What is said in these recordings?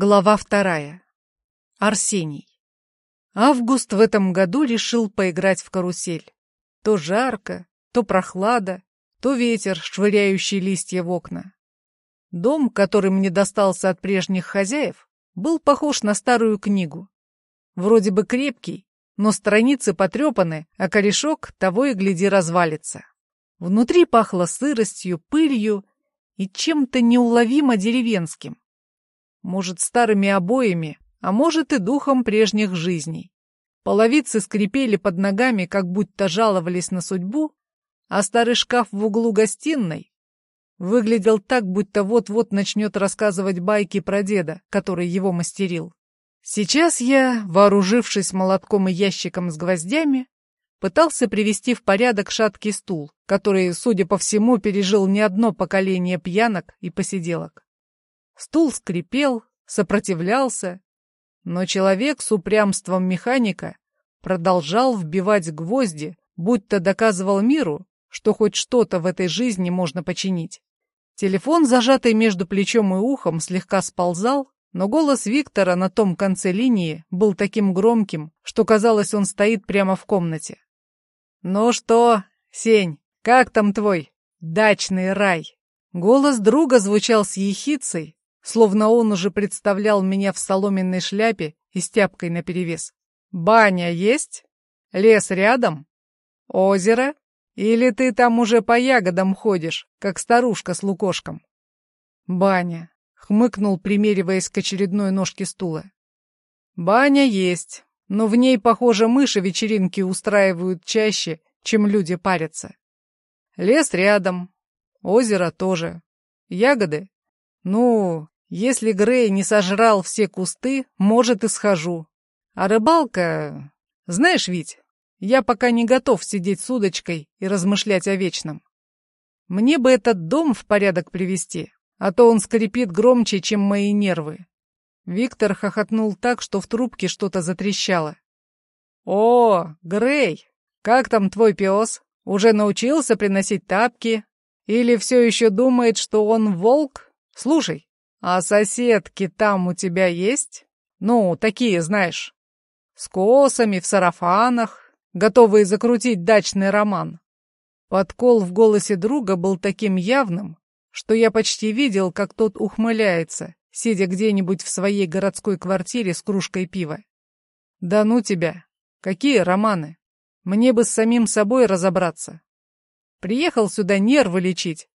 Глава вторая. Арсений. Август в этом году решил поиграть в карусель. То жарко, то прохлада, то ветер, швыряющий листья в окна. Дом, который мне достался от прежних хозяев, был похож на старую книгу. Вроде бы крепкий, но страницы потрепаны, а корешок того и гляди развалится. Внутри пахло сыростью, пылью и чем-то неуловимо деревенским. Может, старыми обоями, а может и духом прежних жизней. Половицы скрипели под ногами, как будто жаловались на судьбу, а старый шкаф в углу гостиной выглядел так, будто вот-вот начнет рассказывать байки про деда, который его мастерил. Сейчас я, вооружившись молотком и ящиком с гвоздями, пытался привести в порядок шаткий стул, который, судя по всему, пережил не одно поколение пьянок и посиделок. Стул скрипел, сопротивлялся, но человек с упрямством механика продолжал вбивать гвозди, будто доказывал миру, что хоть что-то в этой жизни можно починить. Телефон, зажатый между плечом и ухом, слегка сползал, но голос Виктора на том конце линии был таким громким, что казалось, он стоит прямо в комнате. «Ну что, Сень, как там твой дачный рай?» Голос друга звучал с ехицей, словно он уже представлял меня в соломенной шляпе и с тяпкой наперевес. «Баня есть? Лес рядом? Озеро? Или ты там уже по ягодам ходишь, как старушка с лукошком?» «Баня», — хмыкнул, примериваясь к очередной ножке стула. «Баня есть, но в ней, похоже, мыши вечеринки устраивают чаще, чем люди парятся. Лес рядом, озеро тоже. Ягоды? Ну, если Грей не сожрал все кусты, может, и схожу. А рыбалка... Знаешь, Вить, я пока не готов сидеть с удочкой и размышлять о вечном. Мне бы этот дом в порядок привести, а то он скрипит громче, чем мои нервы. Виктор хохотнул так, что в трубке что-то затрещало. «О, Грей, как там твой пес? Уже научился приносить тапки? Или все еще думает, что он волк? Слушай, а соседки там у тебя есть? Ну, такие, знаешь, с косами, в сарафанах, готовые закрутить дачный роман. Подкол в голосе друга был таким явным, что я почти видел, как тот ухмыляется, сидя где-нибудь в своей городской квартире с кружкой пива. Да ну тебя! Какие романы? Мне бы с самим собой разобраться. Приехал сюда нервы лечить,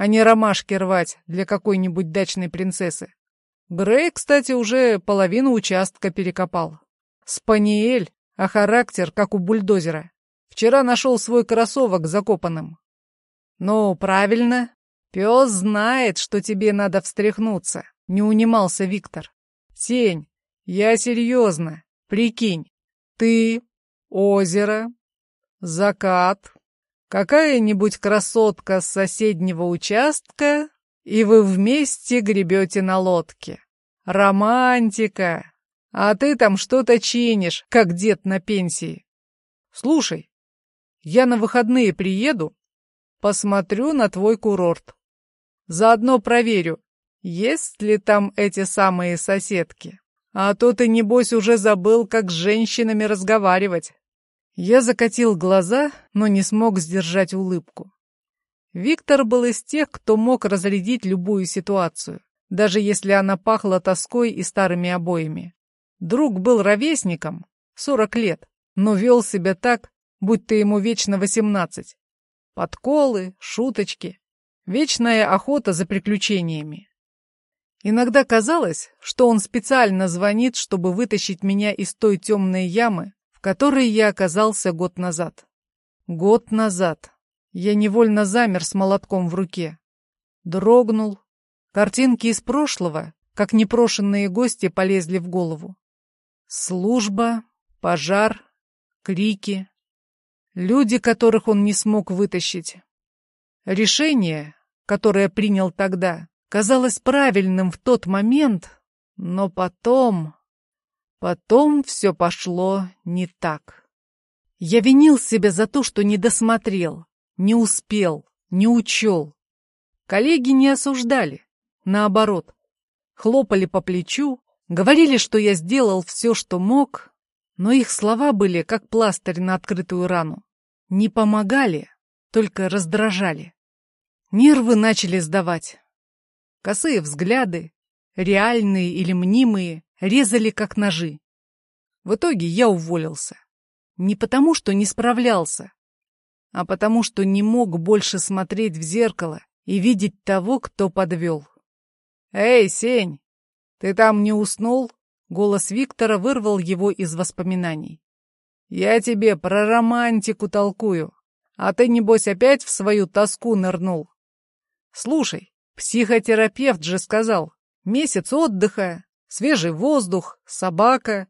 а не ромашки рвать для какой-нибудь дачной принцессы. Грей, кстати, уже половину участка перекопал. Спаниель, а характер, как у бульдозера. Вчера нашел свой кроссовок закопанным. Ну, правильно. Пес знает, что тебе надо встряхнуться. Не унимался Виктор. Сень, я серьезно. Прикинь, ты, озеро, закат, Какая-нибудь красотка с соседнего участка, и вы вместе гребете на лодке. Романтика! А ты там что-то чинишь, как дед на пенсии. Слушай, я на выходные приеду, посмотрю на твой курорт. Заодно проверю, есть ли там эти самые соседки. А то ты, небось, уже забыл, как с женщинами разговаривать. Я закатил глаза, но не смог сдержать улыбку. Виктор был из тех, кто мог разрядить любую ситуацию, даже если она пахла тоской и старыми обоями. Друг был ровесником, 40 лет, но вел себя так, будто ему вечно 18. Подколы, шуточки, вечная охота за приключениями. Иногда казалось, что он специально звонит, чтобы вытащить меня из той темной ямы, в которой я оказался год назад. Год назад. Я невольно замер с молотком в руке. Дрогнул. Картинки из прошлого, как непрошенные гости, полезли в голову. Служба, пожар, крики. Люди, которых он не смог вытащить. Решение, которое принял тогда, казалось правильным в тот момент, но потом... Потом все пошло не так. Я винил себя за то, что не досмотрел, не успел, не учел. Коллеги не осуждали, наоборот, хлопали по плечу, Говорили, что я сделал все, что мог, но их слова были как пластырь на открытую рану. Не помогали, только раздражали. Нервы начали сдавать. Косые взгляды, реальные или мнимые, резали как ножи. В итоге я уволился. Не потому, что не справлялся, а потому, что не мог больше смотреть в зеркало и видеть того, кто подвел. «Эй, Сень, ты там не уснул?» Голос Виктора вырвал его из воспоминаний. «Я тебе про романтику толкую, а ты, небось, опять в свою тоску нырнул. Слушай, психотерапевт же сказал, месяц отдыха, свежий воздух, собака.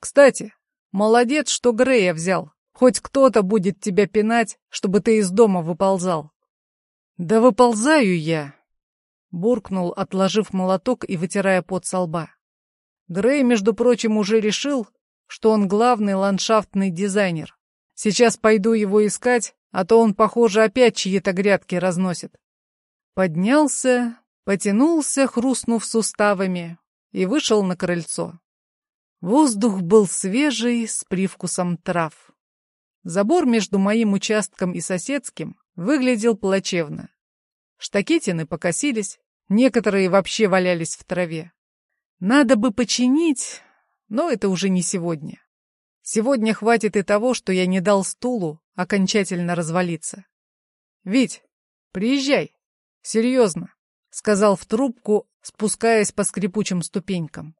Кстати, молодец, что Грея взял. Хоть кто-то будет тебя пинать, чтобы ты из дома выползал. Да выползаю я, буркнул, отложив молоток и вытирая пот со лба. Грей, между прочим, уже решил, что он главный ландшафтный дизайнер. Сейчас пойду его искать, а то он, похоже, опять чьи-то грядки разносит. Поднялся, потянулся, хрустнув суставами, и вышел на крыльцо. Воздух был свежий, с привкусом трав. Забор между моим участком и соседским выглядел плачевно. Штакетины покосились, некоторые вообще валялись в траве. Надо бы починить, но это уже не сегодня. Сегодня хватит и того, что я не дал стулу окончательно развалиться. «Вить, приезжай. Серьезно», — сказал в трубку, спускаясь по скрипучим ступенькам.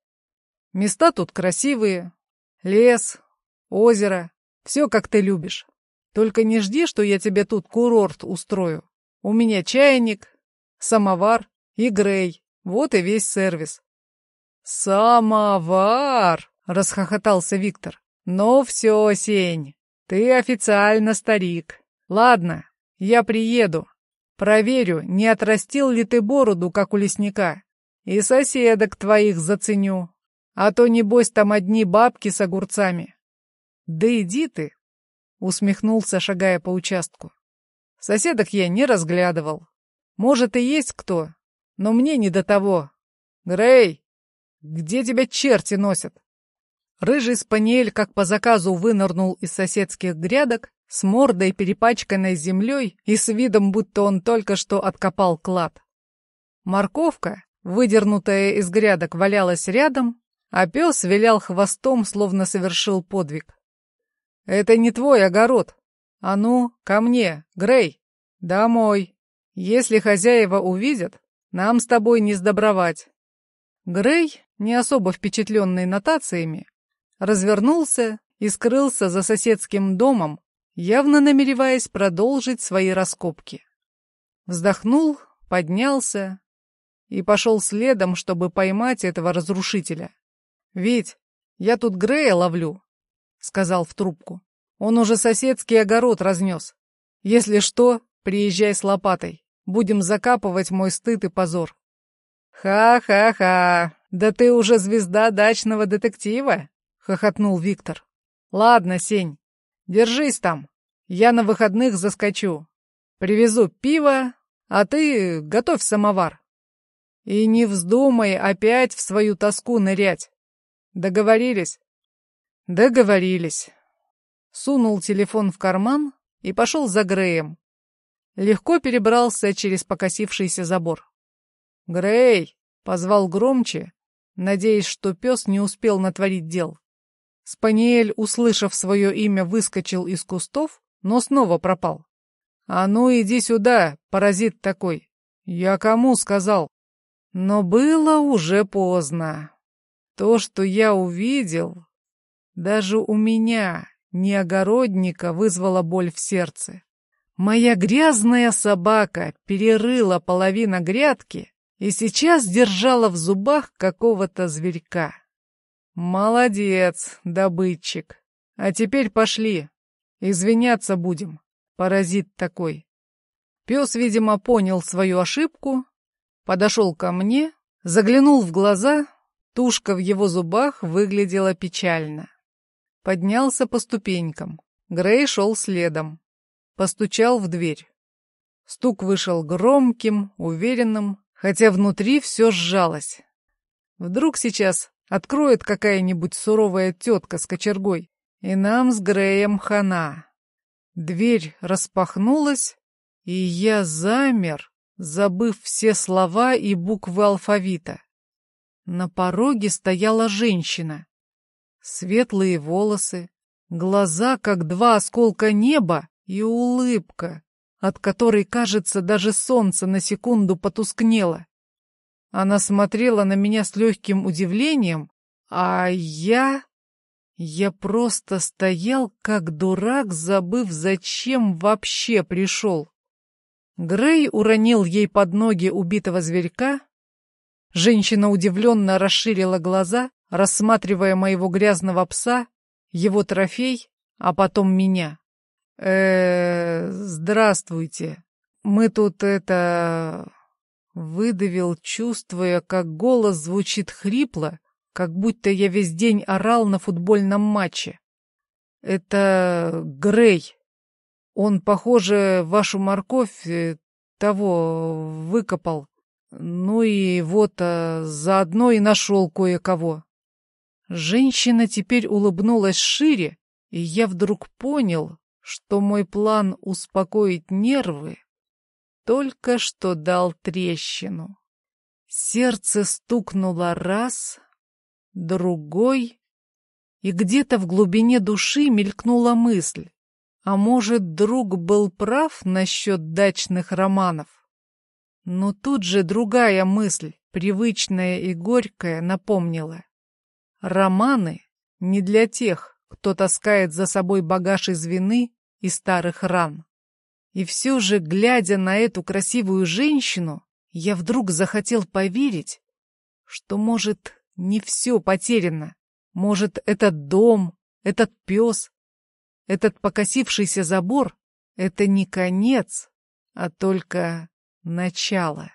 «Места тут красивые. Лес, озеро, все, как ты любишь. Только не жди, что я тебе тут курорт устрою. У меня чайник, самовар и грей. Вот и весь сервис. «Самовар!» — расхохотался Виктор. «Ну все, Сень, ты официально старик. Ладно, я приеду. Проверю, не отрастил ли ты бороду, как у лесника. И соседок твоих заценю. А то, небось, там одни бабки с огурцами. «Да иди ты!» — усмехнулся, шагая по участку. «Соседок я не разглядывал. Может, и есть кто, но мне не до того. Грей, где тебя черти носят?» Рыжий спаниель, как по заказу, вынырнул из соседских грядок с мордой, перепачканной землей и с видом, будто он только что откопал клад. Морковка, выдернутая из грядок, валялась рядом, а пес вилял хвостом, словно совершил подвиг. Это не твой огород. А ну, ко мне, Грей. Домой. Если хозяева увидят, нам с тобой не сдобровать. Грей, не особо впечатленный нотациями, развернулся и скрылся за соседским домом, явно намереваясь продолжить свои раскопки. Вздохнул, поднялся и пошел следом, чтобы поймать этого разрушителя. «Ведь я тут Грея ловлю, — сказал в трубку. «Он уже соседский огород разнес. Если что, приезжай с лопатой. Будем закапывать мой стыд и позор». «Ха-ха-ха! Да ты уже звезда дачного детектива!» — хохотнул Виктор. «Ладно, Сень, держись там. Я на выходных заскочу. Привезу пиво, а ты готовь самовар. И не вздумай опять в свою тоску нырять. Договорились?» Договорились. Сунул телефон в карман и пошел за Греем. Легко перебрался через покосившийся забор. «Грей!» — позвал громче, надеясь, что пес не успел натворить дел. Спаниель, услышав свое имя, выскочил из кустов, но снова пропал. «А ну, иди сюда, паразит такой!» «Я кому сказал?» Но было уже поздно. То, что я увидел, даже у меня, не огородника, вызвала боль в сердце. Моя грязная собака перерыла половину грядки и сейчас держала в зубах какого-то зверька. Молодец, добытчик. А теперь пошли. Извиняться будем. Паразит такой. Пес, видимо, понял свою ошибку, подошел ко мне, заглянул в глаза, тушка в его зубах выглядела печально. Поднялся по ступенькам. Грей шел следом. Постучал в дверь. Стук вышел громким, уверенным, хотя внутри все сжалось. Вдруг сейчас откроет какая-нибудь суровая тетка с кочергой, и нам с Греем хана. Дверь распахнулась, и я замер, забыв все слова и буквы алфавита. На пороге стояла женщина. Светлые волосы, глаза, как два осколка неба, и улыбка, от которой, кажется, даже солнце на секунду потускнело. Она смотрела на меня с легким удивлением, а я... Я просто стоял, как дурак, забыв, зачем вообще пришел. Грей уронил ей под ноги убитого зверька. Женщина удивленно расширила глаза, рассматривая моего грязного пса, его трофей, а потом меня. э, -э здравствуйте. Мы тут это... Выдавил, чувствуя, как голос звучит хрипло, как будто я весь день орал на футбольном матче. Это Грей. Он, похоже, вашу морковь э, того выкопал. Ну и вот а, заодно и нашел кое-кого. Женщина теперь улыбнулась шире, и я вдруг понял, что мой план успокоить нервы только что дал трещину. Сердце стукнуло раз, другой, и где-то в глубине души мелькнула мысль. А может, друг был прав насчет дачных романов? Но тут же другая мысль, привычная и горькая, напомнила. Романы не для тех, кто таскает за собой багаж из вины и старых ран. И все же, глядя на эту красивую женщину, я вдруг захотел поверить, что, может, не все потеряно. Может, этот дом, этот пес, этот покосившийся забор — это не конец, а только начало.